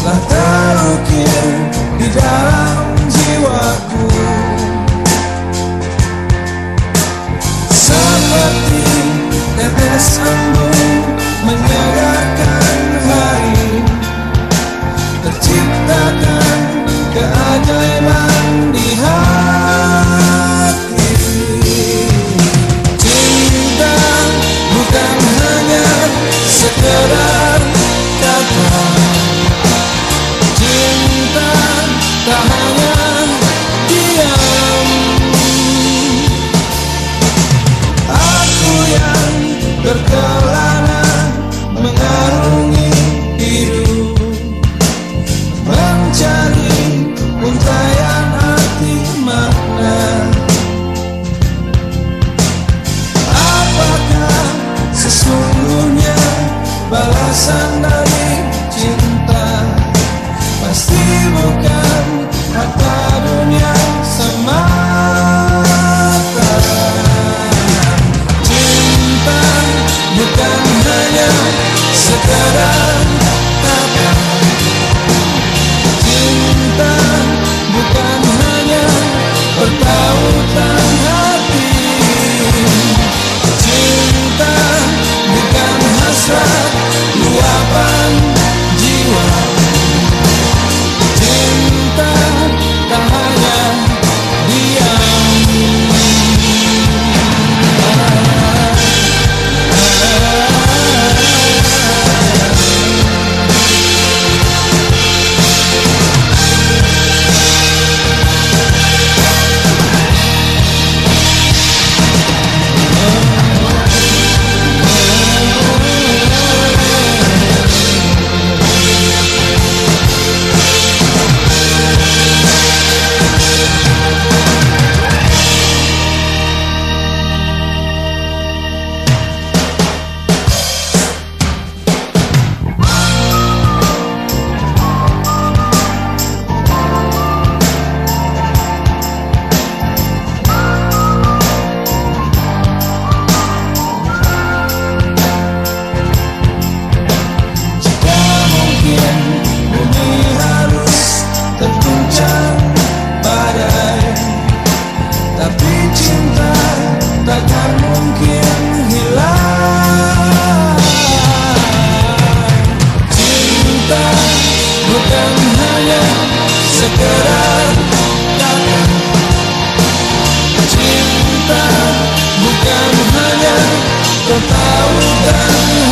telah terukir di dalam meu carro. contar o dano